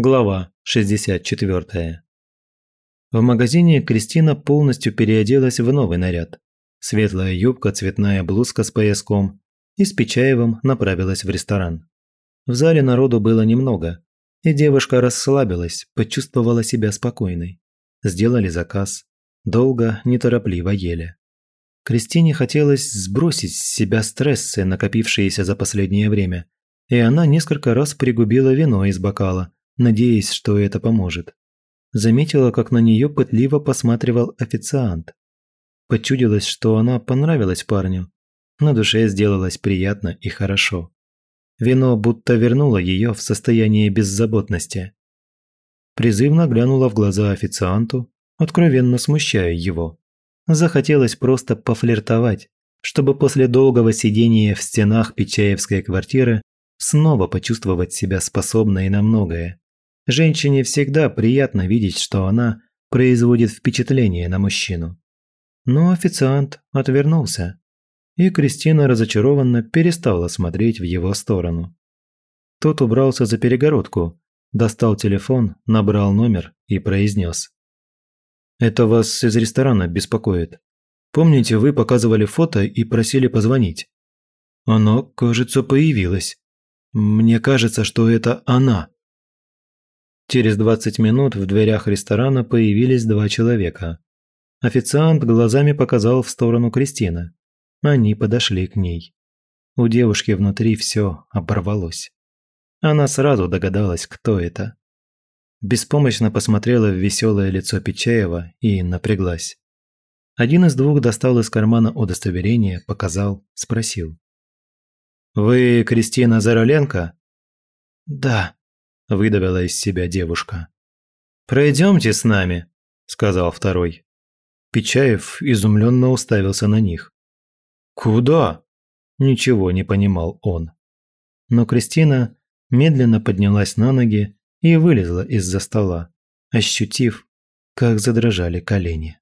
Глава 64. В магазине Кристина полностью переоделась в новый наряд. Светлая юбка, цветная блузка с пояском и с Печаевым направилась в ресторан. В зале народу было немного, и девушка расслабилась, почувствовала себя спокойной. Сделали заказ. Долго, неторопливо ели. Кристине хотелось сбросить с себя стрессы, накопившиеся за последнее время, и она несколько раз пригубила вино из бокала – надеясь, что это поможет. Заметила, как на нее пытливо посматривал официант. Почудилось, что она понравилась парню. На душе сделалось приятно и хорошо. Вино будто вернуло ее в состояние беззаботности. Призывно глянула в глаза официанту, откровенно смущая его. Захотелось просто пофлиртовать, чтобы после долгого сидения в стенах Печаевской квартиры снова почувствовать себя способной на многое. Женщине всегда приятно видеть, что она производит впечатление на мужчину. Но официант отвернулся, и Кристина разочарованно перестала смотреть в его сторону. Тот убрался за перегородку, достал телефон, набрал номер и произнес. «Это вас из ресторана беспокоит. Помните, вы показывали фото и просили позвонить? Оно, кажется, появилось. Мне кажется, что это она». Через 20 минут в дверях ресторана появились два человека. Официант глазами показал в сторону Кристины. Они подошли к ней. У девушки внутри все оборвалось. Она сразу догадалась, кто это. Беспомощно посмотрела в веселое лицо Печаева и напряглась. Один из двух достал из кармана удостоверение, показал, спросил. «Вы Кристина Зароленко?» «Да», – выдавила из себя девушка. «Пройдемте с нами», – сказал второй. Печаев изумленно уставился на них. «Куда?» – ничего не понимал он. Но Кристина медленно поднялась на ноги и вылезла из-за стола, ощутив, как задрожали колени.